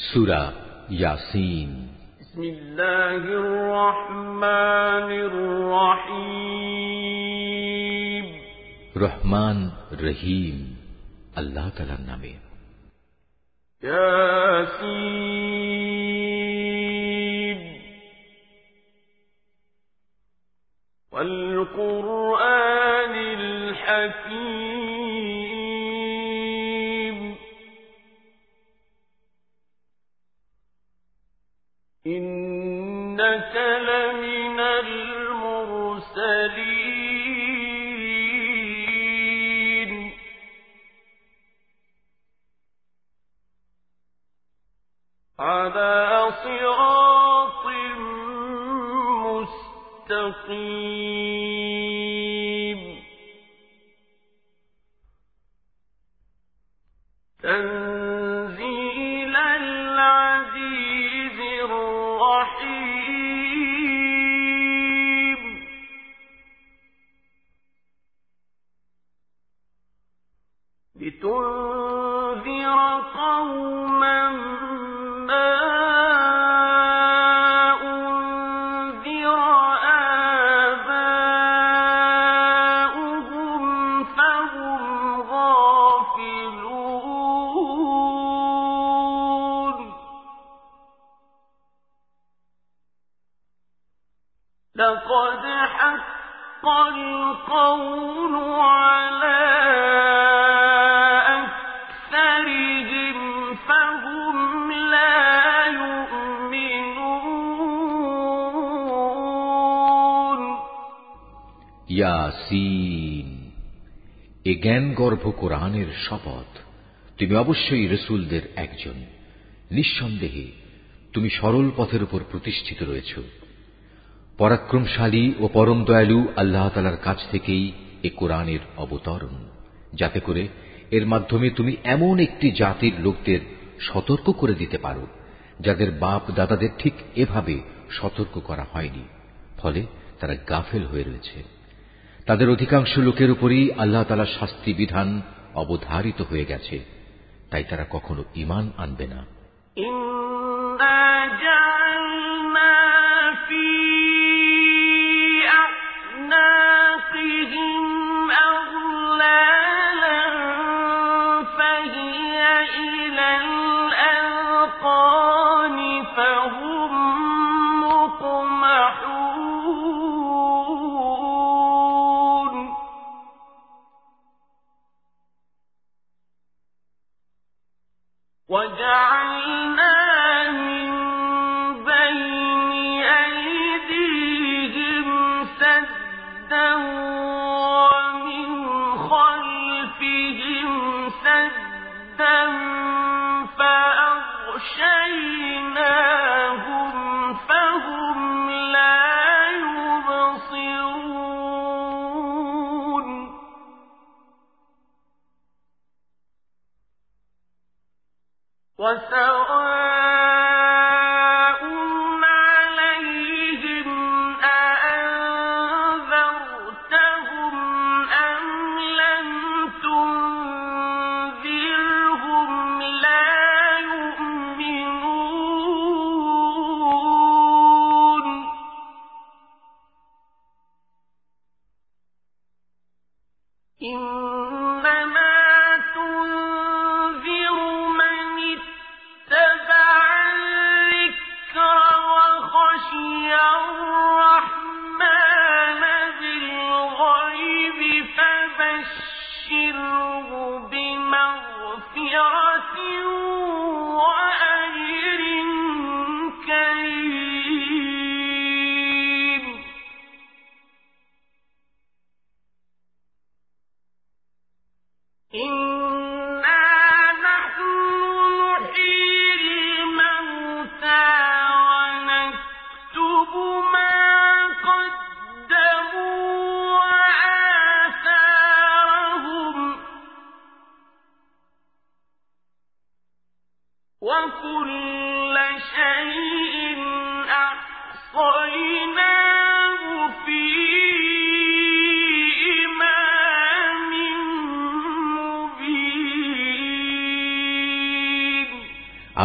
سورة ياسين بسم الله الرحمن الرحيم رحمن رحيم الله تعالى نامے ياسين والقرآن مستقيم لقد حق القول على أكثرهم فهم لا يؤمنون ইয়াসিন এ জ্ঞান গর্ভ কোরআনের শপথ তুমি অবশ্যই রসুলদের একজন নিঃসন্দেহে তুমি সরল পথের উপর প্রতিষ্ঠিত রয়েছ পরাক্রমশালী ও পরম দয়ালু আল্লাহ তালার কাছ থেকেই এ কোরআনের অবতরণ। যাতে করে এর মাধ্যমে তুমি এমন একটি জাতির লোকদের সতর্ক করে দিতে পারো, যাদের বাপ দাদাদের ঠিক এভাবে সতর্ক করা হয়নি, ফলে তারা গাফেল হয়ে রয়েছে। তাদের অধিকাংশ লোকের উপরই আল্লাহ তালার শাস্তি বিধান অবধারিত হয়ে গেছে, তাই তারা কখনো ইমান আনবে না।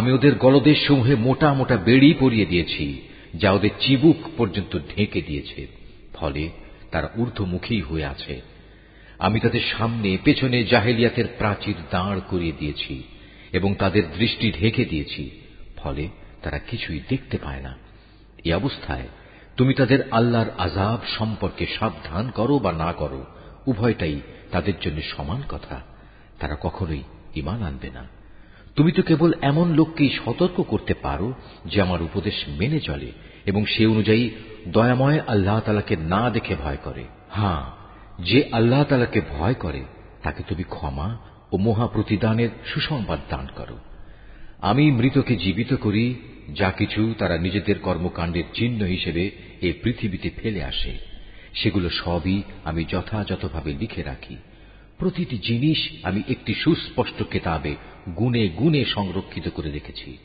আমি ওদের গলদেশ সমূহে মোটা মোটা বেড়ি পরিয়ে দিয়েছি, যা ওদের চিবুক পর্যন্ত ঢেকে দিয়েছে, ফলে তারা ঊর্ধ্বমুখী হয়ে আছে। আমি তাদের সামনে, পেছনে জাহেলিয়াতের প্রাচীর দাঁড় করিয়ে দিয়েছি এবং তাদের দৃষ্টি ঢেকে দিয়েছি, ফলে তারা কিছুই দেখতে পায় না। এ অবস্থায় তুমি তাদের আল্লাহর আজাব সম্পর্কে সাবধান করো বা না করো, উভয়টাই তাদের জন্য সমান কথা। তারা কখনোই ইমান আনবে না। তুমি তো কেবল এমন লোককেই সতর্ক করতে পারো যে আমার উপদেশ মেনে চলে এবং সে অনুযায়ী দয়াময় আল্লাহ তালাকে না দেখে ভয় করে। হ্যাঁ যে আল্লাহ তালাকে ভয় করে, তাকে তুমি ক্ষমা ও মহাপ্রতিদানের সুসংবাদ দান করো। আমি মৃতকে জীবিত করি, যা কিছু তারা নিজেদের কর্মকাণ্ডের চিহ্ন হিসেবে এ পৃথিবীতে ফেলে আসে। সেগুলো সবই আমি যথাযথভাবে লিখে রাখি। প্রতিটি জিনিস আমি একটি সুস্পষ্ট কেতাবে গুনে গুনে সংরক্ষিত করে রেখেছি।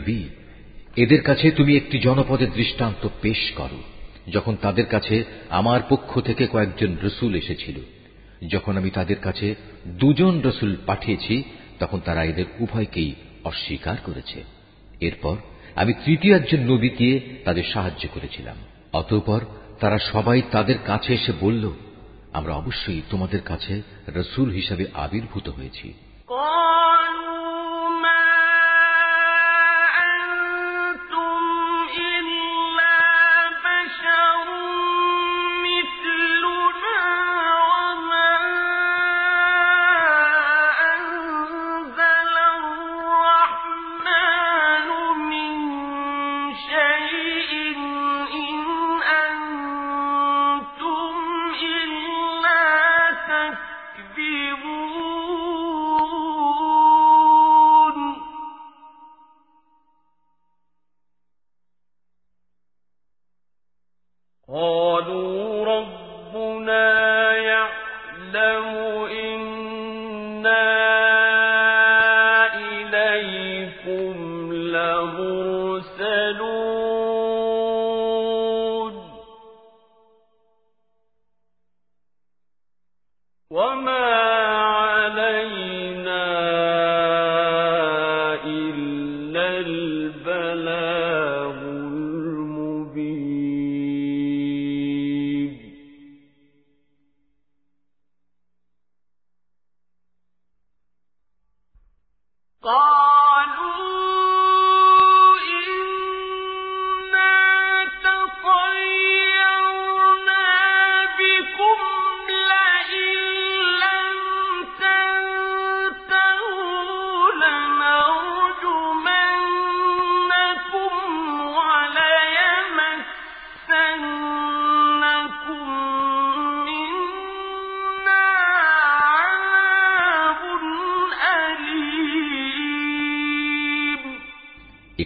নবী, এদের কাছে তুমি একটি জনপদের দৃষ্টান্ত পেশ করো। যখন তাদের কাছে আমার পক্ষ থেকে কয়েকজন রসুল এসেছিল, যখন আমি তাদের কাছে দুজন রসুল পাঠিয়েছি, তখন তারা এদের উভয়কেই অস্বীকার করেছে। এরপর আমি তৃতীয় একজন নবী দিয়ে তাদের সাহায্য করেছিলাম। অতঃপর তারা সবাই তাদের কাছে এসে বলল, আমরা অবশ্যই তোমাদের কাছে রসুল হিসাবে আবির্ভূত হয়েছি।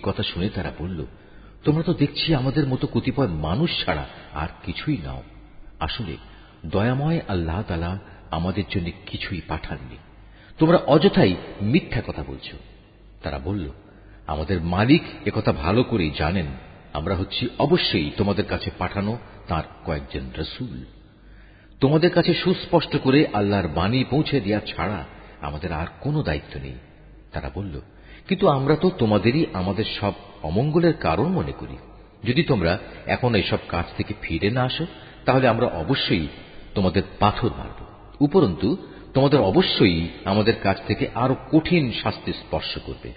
কথা শুনে তারা বলল, তোমরা তো দেখছি আমাদের মতো কতিপয় মানুষ ছাড়া আর কিছুই নাও। আসলে দয়াময় আল্লাহ তালা আমাদের জন্য কিছুই পাঠাননি। তোমরা অযথাই মিথ্যা কথা বলছ। তারা বলল, আমাদের মালিক একথা ভালো করেই জানেন। আমরা হচ্ছি অবশ্যই তোমাদের কাছে পাঠানো তার কয়েকজন রসুল। তোমাদের কাছে সুস্পষ্ট করে আল্লাহর বাণী পৌঁছে দেওয়া ছাড়া আমাদের আর কোনো দায়িত্ব নেই। তারা বলল কিন্তু আমরা তো তোমাদেরই আমাদের সব অমঙ্গলের কারণ মনে করি। যদি তোমরা এখন এইসব কাজ থেকে ফিরে না আসো, তাহলে আমরা অবশ্যই তোমাদের পাথর মারব। উপরন্তু, তোমাদের অবশ্যই আমাদের কাছ থেকে আরও কঠিন শাস্তি স্পর্শ করবে।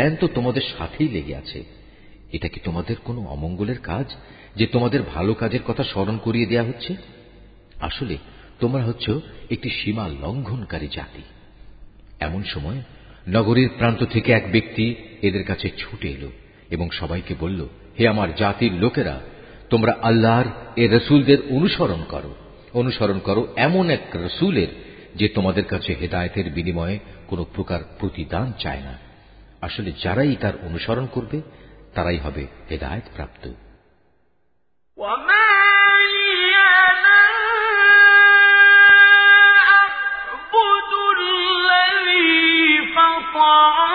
অকল্যাণ তো তোমাদের সাথেই লেগে আছে। এটা কি তোমাদের কোনো অমঙ্গলের কাজ, যে তোমাদের ভালো কাজের কথা স্মরণ করিয়ে দেয়া হচ্ছে? আসলে তোমরা হচ্ছ একটি সীমা লঙ্ঘনকারী জাতি। এমন সময় নগরীর প্রান্ত থেকে এক ব্যক্তি এদের কাছে ছুটে এলো এবং সবাইকে বলল, হে আমার জাতির লোকেরা, তোমরা আল্লাহর এ রসুলদের অনুসরণ করো। অনুসরণ করো এমন এক রসুলের যে তোমাদের কাছে হেদায়তের বিনিময়ে কোনো প্রকার প্রতিদান চায় না। আসলে যারাই তার অনুসরণ করবে তারাই হবে হেদায়ত প্রাপ্ত فأتخذ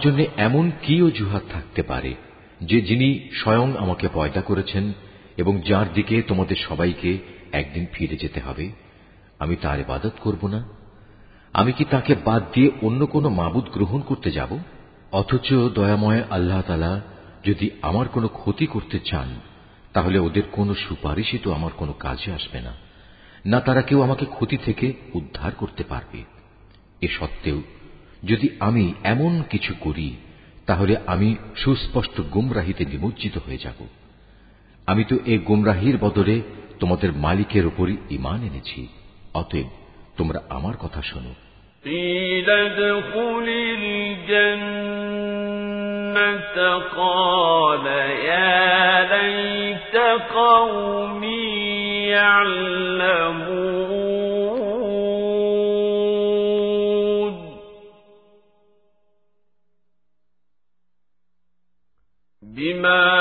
জন্য এমন কি অজুহাত থাকতে পারে, যে যিনি স্বয়ং আমাকে পয়দা করেছেন এবং যার দিকে তোমাদের সবাইকে একদিন ফিরে যেতে হবে? আমি তার ইবাদত করব না। আমি কি তাকে বাদ দিয়ে অন্য কোনো মাবুদ গ্রহণ করতে যাব? অথচ দয়াময় আল্লাহ তালা যদি আমার কোনো ক্ষতি করতে চান, তাহলে ওদের কোনো সুপারিশই তো আমার কোনো কাজে আসবে না। না তারা কেউ আমাকে ক্ষতি থেকে উদ্ধার করতে পারবে। এ সত্ত্বেও যদি আমি এমন কিছু করি তাহলে আমি সুস্পষ্ট গুমরাহিতে নিমজ্জিত হয়ে যাব আমি তো এ গুমরাহির বদলে তোমাদের মালিকের ওপরই ইমান এনেছি অতএব তোমরা আমার কথা শোনো قيل ادخل الجنة قال يا ليت قومي يعلمون بما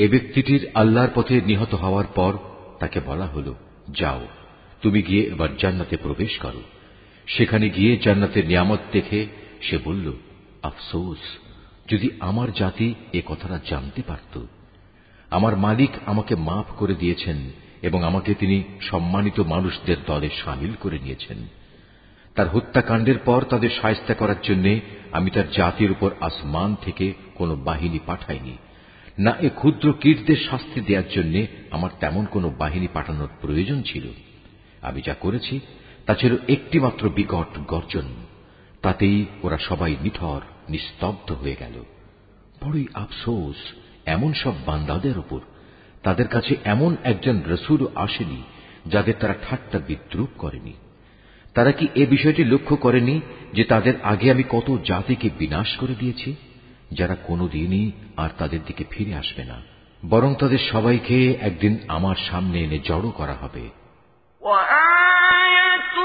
এ ব্যক্তিটির আল্লাহর পথে নিহত হওয়ার পর তাকে বলা হল, যাও, তুমি গিয়ে এবার জান্নাতে প্রবেশ করো। সেখানে গিয়ে জান্নাতের নিয়ামত দেখে সে বলল, আফসোস, যদি আমার জাতি এ কথাটা জানতে পারত। আমার মালিক আমাকে মাফ করে দিয়েছেন এবং আমাকে তিনি সম্মানিত মানুষদের দলে সামিল করে নিয়েছেন। তার হত্যাকাণ্ডের পর তাদের সায়স্তা করার জন্য আমি তার জাতির উপর আসমান থেকে কোনো বাহিনী পাঠাইনি। না এ ক্ষুদ্র কীটদের শাস্তি দেওয়ার জন্য আমার তেমন কোনো বাহিনী পাঠানোর প্রয়োজন ছিল। আমি যা করেছি, তা ছিল একটিমাত্র বিকট গর্জন। তাতেই ওরা সবাই নিথর, নিস্তব্ধ হয়ে গেল। বড়ই আফসোস, এমন সব বান্দাদের উপর। তাদের কাছে এমন একজন রসুলও আসেনি, যাদের তারা ঠাট্টা বিদ্রুপ করেনি। তারা কি এ বিষয়টি লক্ষ্য করেনি যে তাদের আগে আমি কত জাতিকে বিনাশ করে দিয়েছি? যারা কোনোদিনই আর তাদের দিকে ফিরে আসবে না বরং তাদের সবাইকে একদিন আমার সামনে এনে জড়ো করা হবে وآية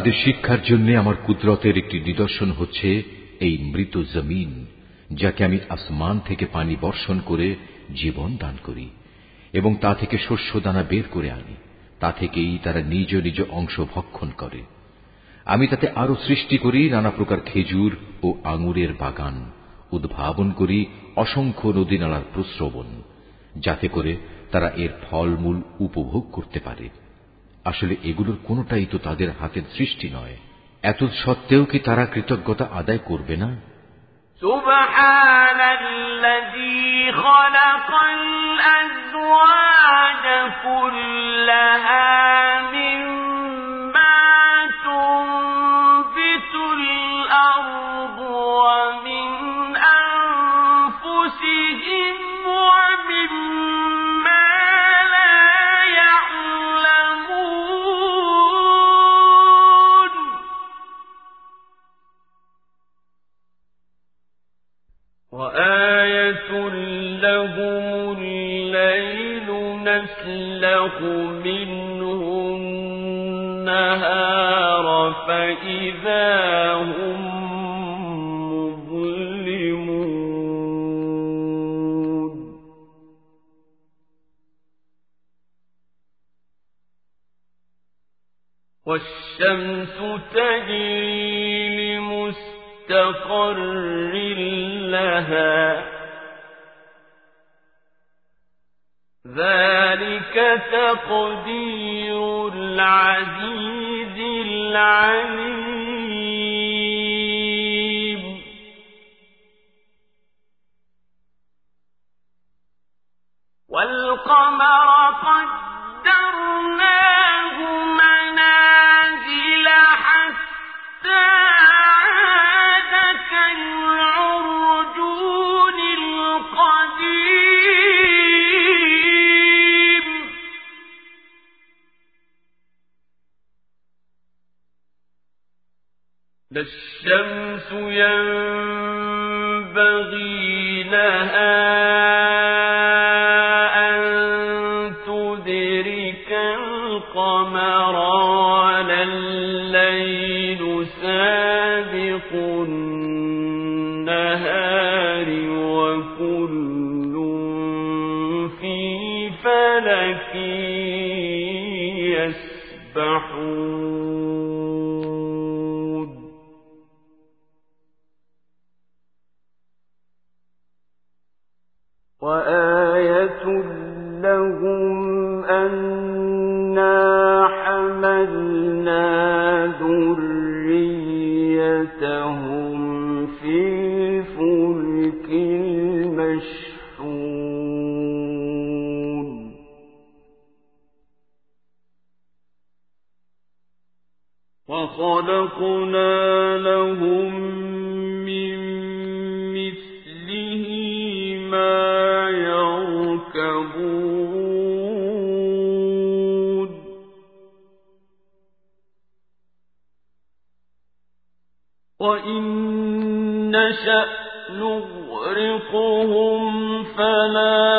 তাদের শিক্ষার জন্য আমার কুদরতের একটি নিদর্শন হচ্ছে এই মৃত জমিন, যাকে আমি আসমান থেকে পানি বর্ষণ করে জীবন দান করি এবং তা থেকে শস্য দানা বের করে আনি। তা থেকেই তারা নিজ নিজ অংশ ভক্ষণ করে। আমি তাতে আরও সৃষ্টি করি নানা প্রকার খেজুর ও আঙুরের বাগান, উদ্ভাবন করি অসংখ্য নদীনালার প্রস্রবণ, যাতে করে তারা এর ফলমূল উপভোগ করতে পারে। আসলে এগুলোর কোনোটাই তো তাদের হাতের সৃষ্টি নয় এত সত্ত্বেও কি তারা কৃতজ্ঞতা আদায় করবে না سبحان الذي خلق الأزواج كلها مما منه النهار فإذا هم مظلمون. والشمس تجري لمستقر لها ذلك تقدير العزيز العليم. لا الشمس يرزقهم فلا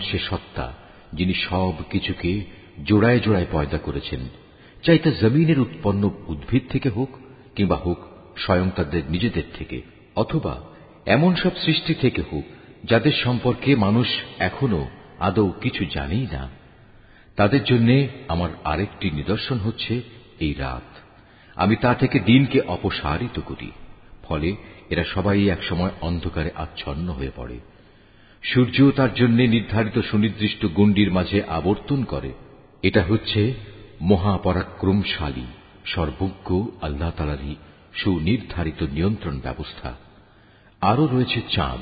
সে সত্তা, যিনি সব কিছুকে জোড়ায় জোড়ায় পয়দা করেছেন। চাই তা জমিনের উৎপন্ন উদ্ভিদ থেকে হোক, কিংবা হোক স্বয়ং তাদের নিজেদের থেকে, অথবা এমন সব সৃষ্টি থেকে হোক, যাদের সম্পর্কে মানুষ এখনও আদৌ কিছু জানেই না। তাদের জন্য আমার আরেকটি নিদর্শন হচ্ছে এই রাত। আমি তা থেকে দিনকে অপসারিত করি, ফলে এরা সবাই একসময় অন্ধকারে আচ্ছন্ন হয়ে পড়ে। সূর্য তার জন্য নির্ধারিত সুনির্দিষ্ট গণ্ডির মাঝে আবর্তন করে। এটা হচ্ছে মহাপরাক্রমশালী, সর্বজ্ঞ, আল্লাহ তালারই সুনির্ধারিত নিয়ন্ত্রণ ব্যবস্থা। আরও রয়েছে চাঁদ।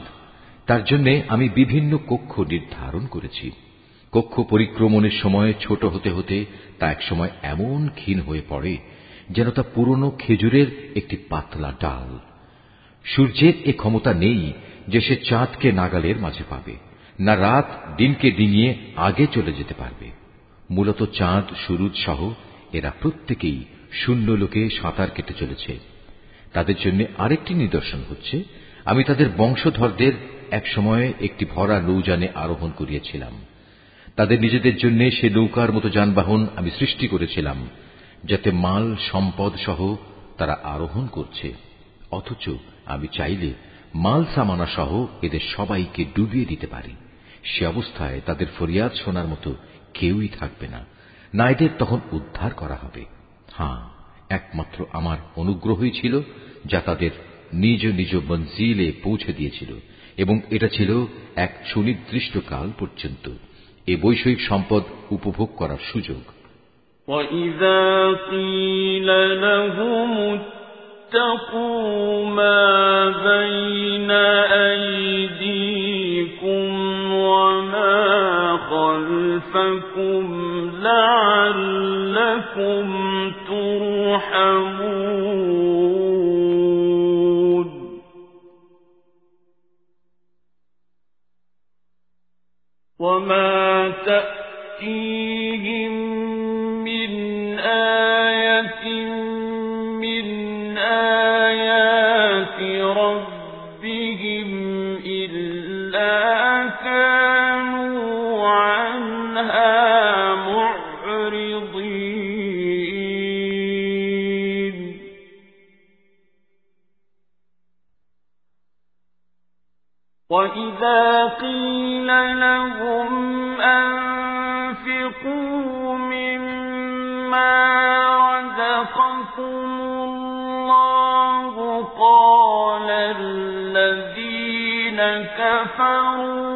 তার জন্য আমি বিভিন্ন কক্ষ নির্ধারণ করেছি। কক্ষ পরিক্রমণের সময় ছোট হতে হতে তা একসময় এমন ক্ষীণ হয়ে পড়ে যেন তা পুরনো খেজুরের একটি পাতলা ডাল। সূর্যের এ ক্ষমতা নেই যে সে চাঁদকে নাগালের মাঝে পাবে, না রাত দিনকে ডিঙিয়ে আগে চলে যেতে পারবে। মূলত চাঁদ, সুরুজ সহ এরা প্রত্যেকেই শূন্য লোকে সাঁতার কেটে চলেছে। তাদের জন্য আরেকটি নিদর্শন হচ্ছে, আমি তাদের বংশধরদের এক সময়ে একটি ভরা নৌজানে আরোহণ করিয়েছিলাম। তাদের নিজেদের জন্য সে নৌকার মতো যানবাহন আমি সৃষ্টি করেছিলাম, যাতে মাল, সম্পদ সহ তারা আরোহণ করছে। অথচ আমি চাইলে মাল সামানা সহ এদের সবাইকে ডুবিয়ে দিতে পারি সে অবস্থায় তাদের ফরিয়াদ শোনার মতো কেউই থাকবে না না এদের তখন উদ্ধার করা হবে হ্যাঁ একমাত্র আমার অনুগ্রহই ছিল যা তাদের নিজ নিজ মঞ্জিলে পৌঁছে দিয়েছিল এবং এটা ছিল এক সুনির্দিষ্ট কাল পর্যন্ত এ বৈষয়িক সম্পদ উপভোগ করার সুযোগ وَإِذَا قِيلَ لَهُمُ اتَّقُوا مَا بَيْنَ أَيْدِيكُمْ وَمَا خَلْفَكُمْ لَعَلَّكُمْ تُرْحَمُونَ. وَمَا تَأْتِيهِم وَإِذَا قِيلَ لَهُمْ أَنفِقُوا مِمَّا رَزَقَكُمُ اللَّهُ قَالَ الَّذِينَ كَفَرُوا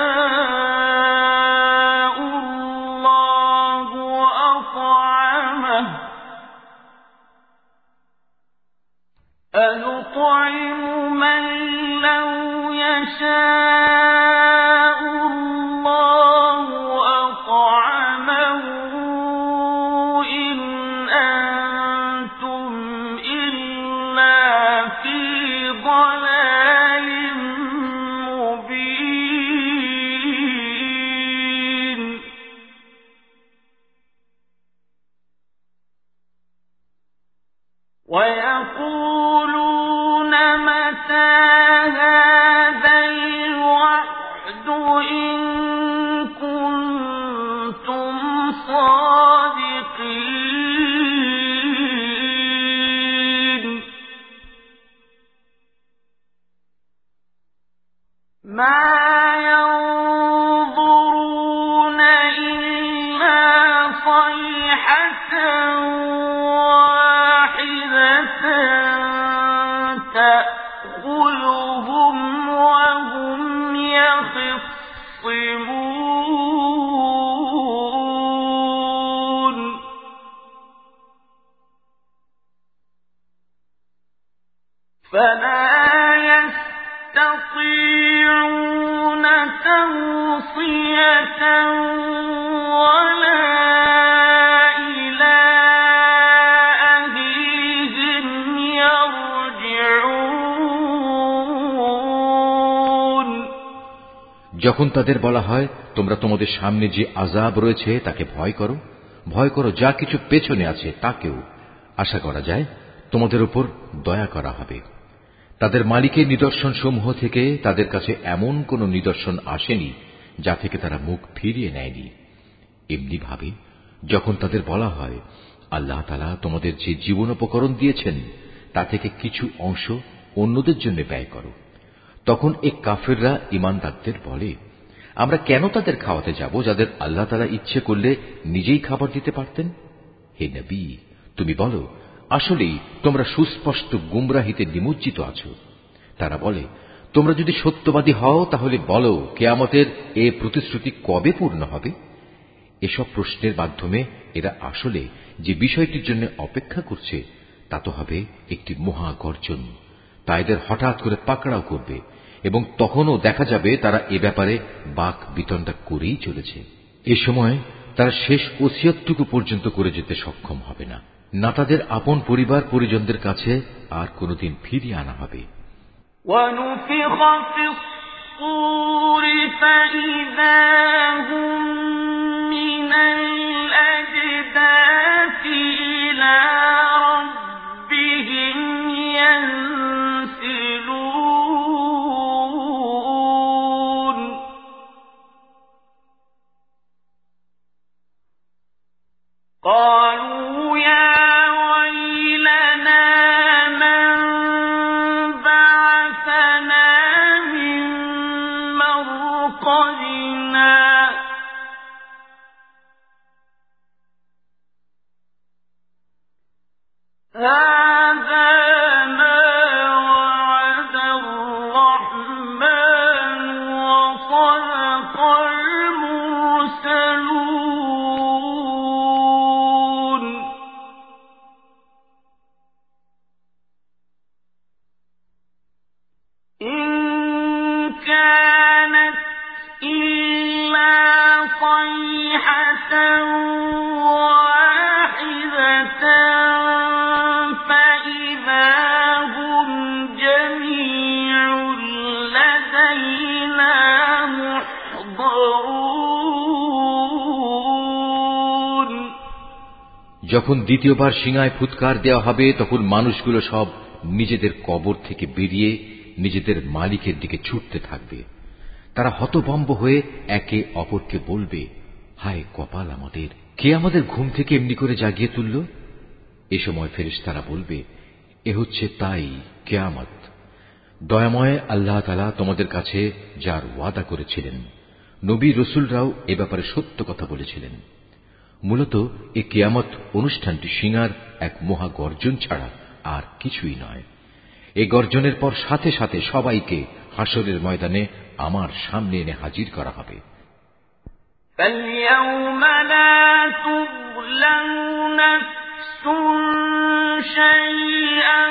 ويقول যখন তাদের বলা হয়, তোমরা তোমাদের সামনে যে আজাব রয়েছে, তাকে ভয় করো। ভয় করো, যা কিছু পেছনে আছে তাকেও আশা করা যায়, তোমাদের উপর দয়া করা হবে। তাদের মালিকের নিদর্শন সমূহ থেকে তাদের কাছে এমন কোন নিদর্শন আসেনি, যা থেকে তারা মুখ ফিরিয়ে নেয়নি। এমনি ভাবে, যখন তাদের বলা হয়, আল্লাহ তালা তোমাদের যে জীবন উপকরণ দিয়েছেন, তা থেকে কিছু অংশ অন্যদের জন্য ব্যয় করো, তখন এক কাফেররা ইমানদারদের বলে আমরা কেন তাদের খাওয়াতে যাব যাদের আল্লাহ তালা ইচ্ছে করলে নিজেই খাবার দিতে পারতেন? হে নবী, তুমি বলো, আসলেই তোমরা সুস্পষ্ট গুমরাহিতে নিমজ্জিত আছো। তারা বলে, তোমরা যদি সত্যবাদী হও তাহলে বলো, কেয়ামতের এ প্রতিশ্রুতি কবে পূর্ণ হবে? এসব প্রশ্নের মাধ্যমে এরা আসলে যে বিষয়টির জন্য অপেক্ষা করছে, তা তো হবে একটি মহা গর্জন তা এদের হঠাৎ করে পাকড়াও করবে। এবং তখনও দেখা যাবে তারা এ ব্যাপারে বাক বিতণ্ডা করেই চলেছে এ সময় তারা শেষ ওসিয়তটুকু পর্যন্ত করে যেতে সক্ষম হবে না না তাদের আপন পরিবার পরিজনদের কাছে আর কোনোদিন ফিরিয়ে আনা হবে ونفخ في الصور فإذا هم من قالوا যখন দ্বিতীয়বার সিঙায় ফুৎকার দেওয়া হবে, তখন মানুষগুলো সব নিজেদের কবর থেকে বেরিয়ে নিজেদের মালিকের দিকে ছুটতে থাকবে। তারা হতভম্ব হয়ে একে অপরকে বলবে, হায় কপাল আমাদের! কে আমাদের ঘুম থেকে এমনি করে জাগিয়ে তুলল? এ সময় ফেরেস তারা বলবে, এ হচ্ছে তাই, কেয়ামত। দয়াময় আল্লাহ তালা তোমাদের কাছে যার ওয়াদা করেছিলেন। নবী রসুলরাও এ ব্যাপারে সত্য কথা বলেছিলেন। মূলত এ কেয়ামত অনুষ্ঠানটি সিঙার এক মহা গর্জন ছাড়া আর কিছুই নয় এ গর্জনের পর সাথে সাথে সবাইকে হাসরের ময়দানে আমার সামনে এনে হাজির করা হবে فاليوم لا تظلم نفس شيئا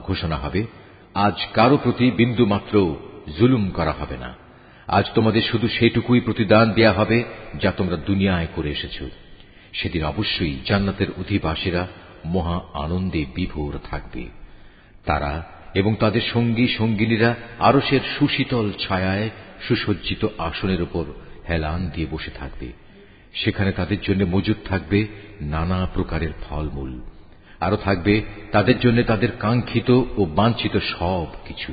ঘোষণা হবে, আজ কারও প্রতি বিন্দু মাত্র জুলুম করা হবে না। আজ তোমাদের শুধু সেটুকুই প্রতিদান দেয়া হবে যা তোমরা দুনিয়ায় করে এসেছ। সেদিন অবশ্যই জান্নাতের অধিবাসীরা মহা আনন্দে বিভোর থাকবে। তারা এবং তাদের সঙ্গী, সঙ্গিনীরা আরসের সুশীতল ছায়ায় সুসজ্জিত আসনের উপর হেলান দিয়ে বসে থাকবে। সেখানে তাদের জন্য মজুদ থাকবে নানা প্রকারের ফলমূল। আরও থাকবে, তাদের জন্য তাদের কাঙ্ক্ষিত ও বাঞ্ছিত সব কিছু।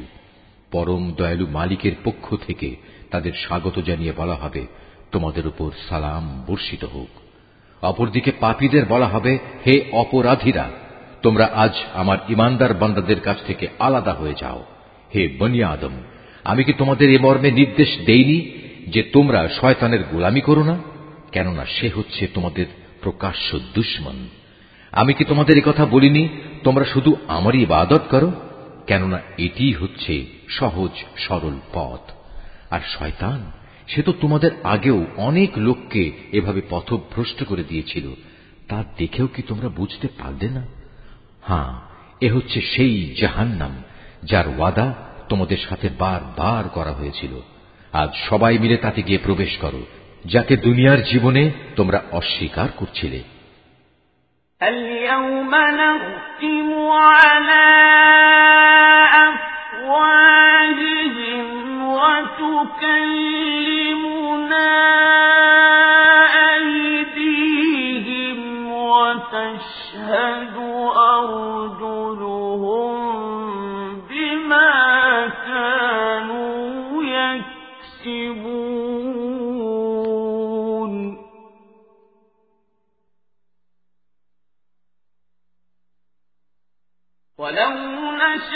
পরম দয়ালু মালিকের পক্ষ থেকে তাদের স্বাগত জানিয়ে বলা হবে, তোমাদের উপর সালাম বর্ষিত হোক। অপরদিকে পাপীদের বলা হবে, হে অপরাধীরা, তোমরা আজ আমার ইমানদার বান্দাদের কাছ থেকে আলাদা হয়ে যাও। হে বনিয়া আদম, আমি কি তোমাদের এ মর্মে নির্দেশ দেইনি যে তোমরা শয়তানের গোলামি করো না? কেননা সে হচ্ছে তোমাদের প্রকাশ্য দুশ্মন। আমি কি তোমাদের কথা বলিনি? তোমরা শুধু আমারই ইবাদত করো? কেননা এটি হচ্ছে সহজ, সরল পথ। আর শয়তান, সে তো তোমাদের আগেও অনেক লোককে এভাবে পথভ্রষ্ট করে দিয়েছিল। তা দেখেও কি তোমরা বুঝতে পারলে না? হ্যাঁ এ হচ্ছে সেই জাহান্নাম, যার ওয়াদা তোমাদের সাথে বার বার করা হয়েছিল। আজ সবাই মিলে তাতে গিয়ে প্রবেশ করো, যাকে দুনিয়ার জীবনে তোমরা অস্বীকার করছিলে। اليوم نختم على أفواههم وتكلمنا أيديهم وتشهد أرجلهم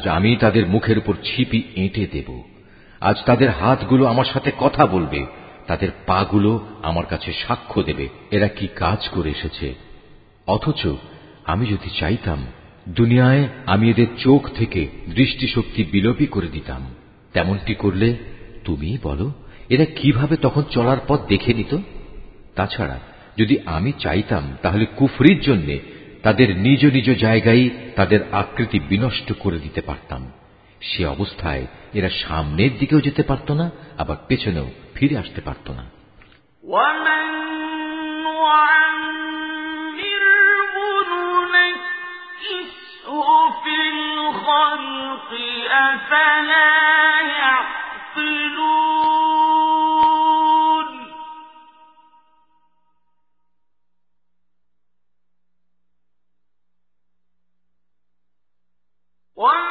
আজ আমি তাদের মুখের উপর ছিপি এঁটে দেব। আজ তাদের হাতগুলো আমার সাথে কথা বলবে। তাদের পাগুলো আমার কাছে সাক্ষ্য দেবে। এরা কি কাজ করে এসেছে? অথচ আমি যদি চাইতাম, দুনিয়ায় আমি এদের চোখ থেকে দৃষ্টিশক্তি বিলোপী করে দিতাম। তেমনটি করলে তুমি বলো, এরা কীভাবে তখন চলার পথ দেখে নিত? তাছাড়া যদি আমি চাইতাম, তাহলে কুফরির জন্যে তাদের নিজ নিজ জায়গায় তাদের আকৃতি বিনষ্ট করে দিতে পারতাম সে অবস্থায় এরা সামনের দিকেও যেতে পারত না আবার পেছনেও ফিরে আসতে পারত না ومن نعمره ننكسه في الخلق أفلا يعقلون وما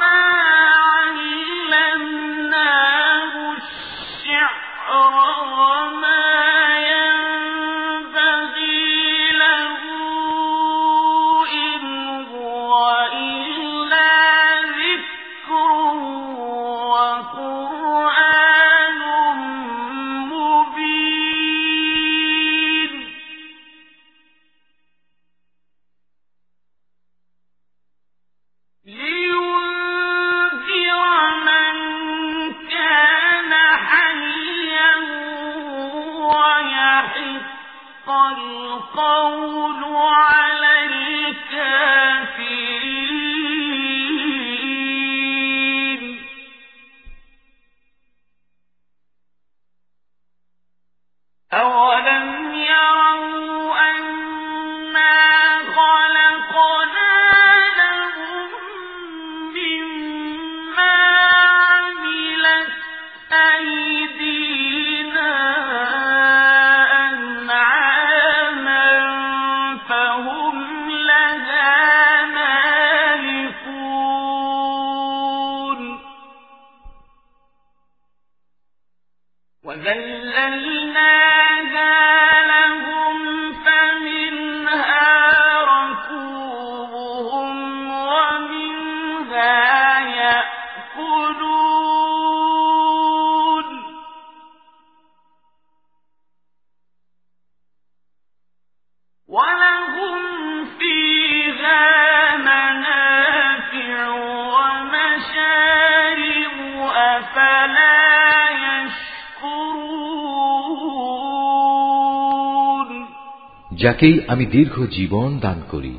যাকেই আমি দীর্ঘ জীবন দান করি,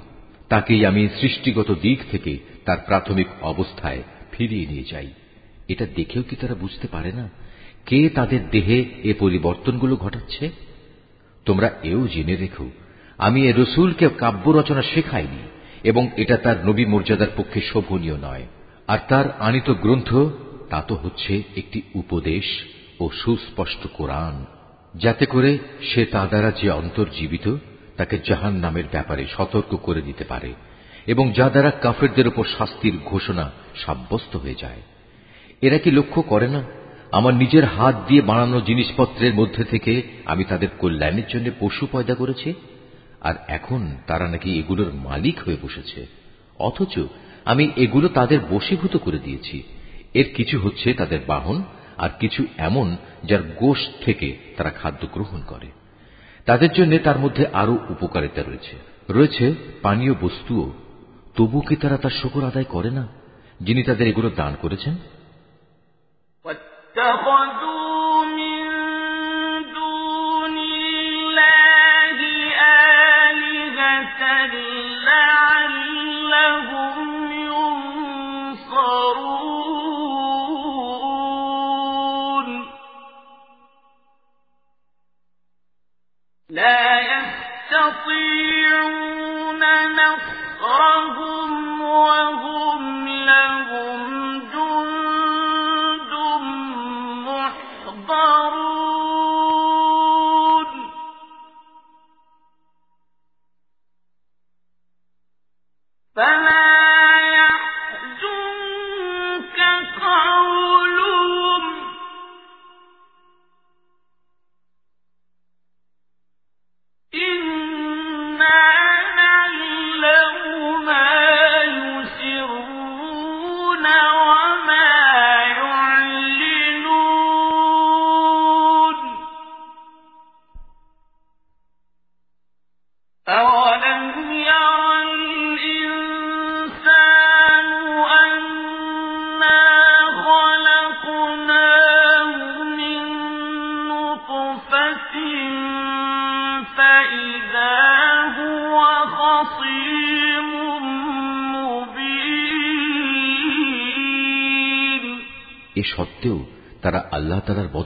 তাকেই আমি সৃষ্টিগত দিক থেকে তার প্রাথমিক অবস্থায় ফিরিয়ে নিয়ে যাই। এটা দেখেও কি তারা বুঝতে পারে না? কে তাদের দেহে এ পরিবর্তনগুলো ঘটাচ্ছে? তোমরা এও জেনে রেখো, আমি এ রসুলকে কাব্য রচনা শেখাইনি, এবং এটা তার নবী মর্যাদার পক্ষে শোভনীয় নয়। আর তার আনিত গ্রন্থ, তা তো হচ্ছে একটি উপদেশ ও সুস্পষ্ট কোরআন, যাতে করে সে তা দ্বারা যে অন্তর্জীবিত তাকে জাহান নামের ব্যাপারে সতর্ক করে দিতে পারে এবং যা দ্বারা কাফেরদের উপর শাস্তির ঘোষণা সাব্যস্ত হয়ে যায়। এরা কি লক্ষ্য করে না? আমার নিজের হাত দিয়ে বানানো জিনিসপত্রের মধ্যে থেকে আমি তাদের কল্যাণের জন্য পশু পয়দা করেছি? আর এখন তারা নাকি এগুলোর মালিক হয়ে বসেছে। অথচ আমি এগুলো তাদের বশীভূত করে দিয়েছি। এর কিছু হচ্ছে তাদের বাহন আর কিছু এমন যার গোশ থেকে তারা খাদ্য গ্রহণ করে। তাদের জন্য তার মধ্যে আরও উপকারিতা রয়েছে। রয়েছে পানীয় বস্তুও। তবু কি তারা তার শকর আদায় করে না, যিনি তাদের এগুলো দান করেছেন?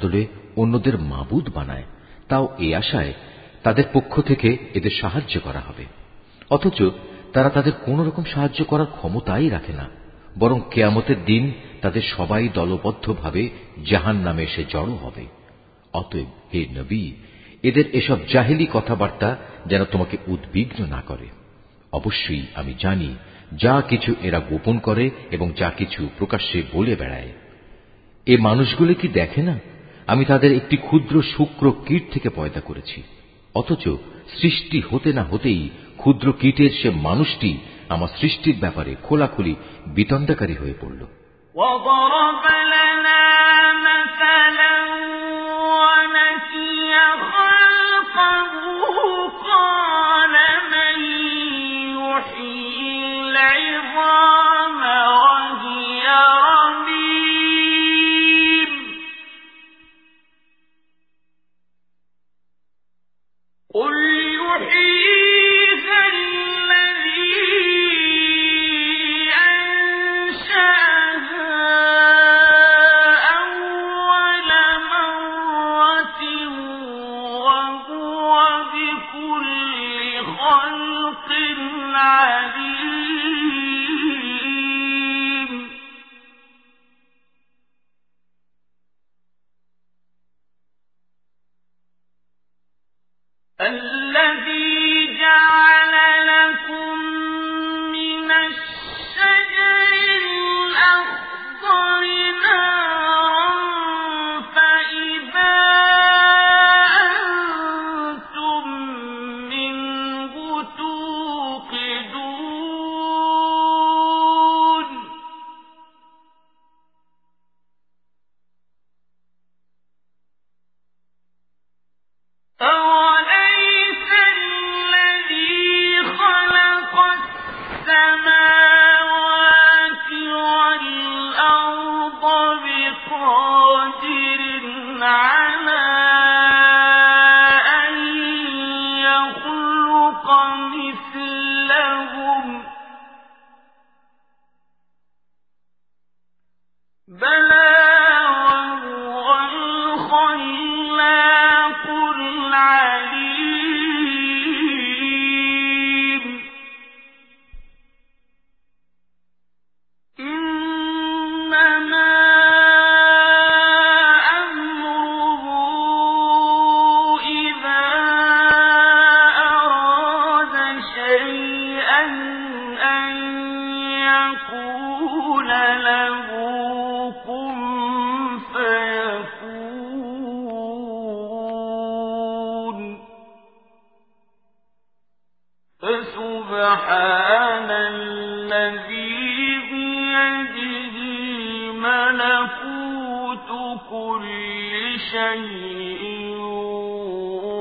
বদলে অন্যদের মাবুদ বানায়, তাও এ আশায় তাদের পক্ষ থেকে এদের সাহায্য করা হবে। অথচ তারা তাদের কোন রকম সাহায্য করার ক্ষমতাই রাখে না, বরং কেয়ামতের দিন তাদের সবাই দলবদ্ধভাবে জাহান নামে এসে জড়ো হবে। অতএব হে নবী, এদের এসব জাহিলি কথাবার্তা যেন তোমাকে উদ্বিগ্ন না করে। অবশ্যই আমি জানি, যা কিছু এরা গোপন করে এবং যা কিছু প্রকাশ্যে বলে বেড়ায়। এ মানুষগুলো কি দেখে না আমি তাদের একটি ক্ষুদ্র শুক্র কীট থেকে পয়দা করেছি অথচ সৃষ্টি হতে না হতেই ক্ষুদ্র কীটের সে মানুষটি আমার সৃষ্টির ব্যাপারে খোলাখুলি বিতণ্ডাকারী হয়ে পড়ল وضرب لنا مثلا ملكوت كل شيء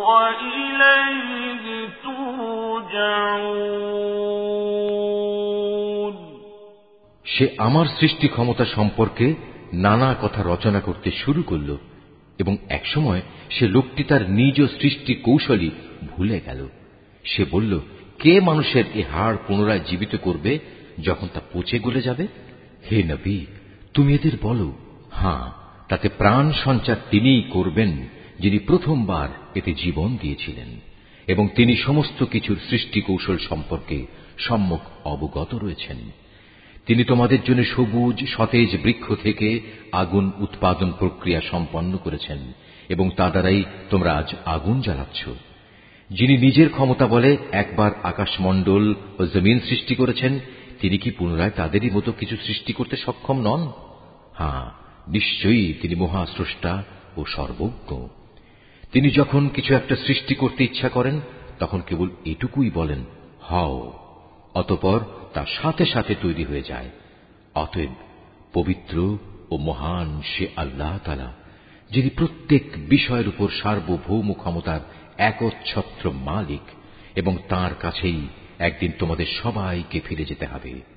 وإليه ترجعون সে আমার সৃষ্টি ক্ষমতা সম্পর্কে নানা কথা রচনা করতে শুরু করল এবং একসময় সে লোকটি তার নিজ সৃষ্টি কৌশলী ভুলে গেল সে বলল কে মানুষের এ হাড় পুনরায় জীবিত করবে যখন তা পচে গলে যাবে হে নবী তুমি এদের বলো। হ্যাঁ তাতে প্রাণ সঞ্চার তিনিই করবেন যিনি প্রথমবার এতে জীবন দিয়েছিলেন, এবং তিনি সমস্ত কিছুর সৃষ্টি কৌশল সম্পর্কে সম্যক অবগত রয়েছেন। তিনি তোমাদের জন্য সবুজ, সতেজ বৃক্ষ থেকে আগুন উৎপাদন প্রক্রিয়া সম্পন্ন করেছেন, এবং তা দ্বারাই তোমরা আজ আগুন জ্বালাচ্ছ। যিনি নিজের ক্ষমতা বলে একবার আকাশমণ্ডল ও জমিন সৃষ্টি করেছেন, তিনি কি পুনরায় তাদেরই মতো কিছু সৃষ্টি করতে সক্ষম নন? হ্যাঁ নিশ্চয়ই তিনি মহাস্রষ্টা ও সর্বজ্ঞ। তিনি যখন কিছু একটা সৃষ্টি করতে ইচ্ছা করেন, তখন কেবল এটুকুই বলেন, হও। অতপর তা সাথে সাথে তৈরি হয়ে যায়। অতএব পবিত্র ও মহান সে আল্লাহ তালা যিনি প্রত্যেক বিষয়ের উপর সার্বভৌম ক্ষমতার একচ্ছত্র মালিক এবং তার কাছেই একদিন তোমাদের সবাইকে ফিরে যেতে হবে।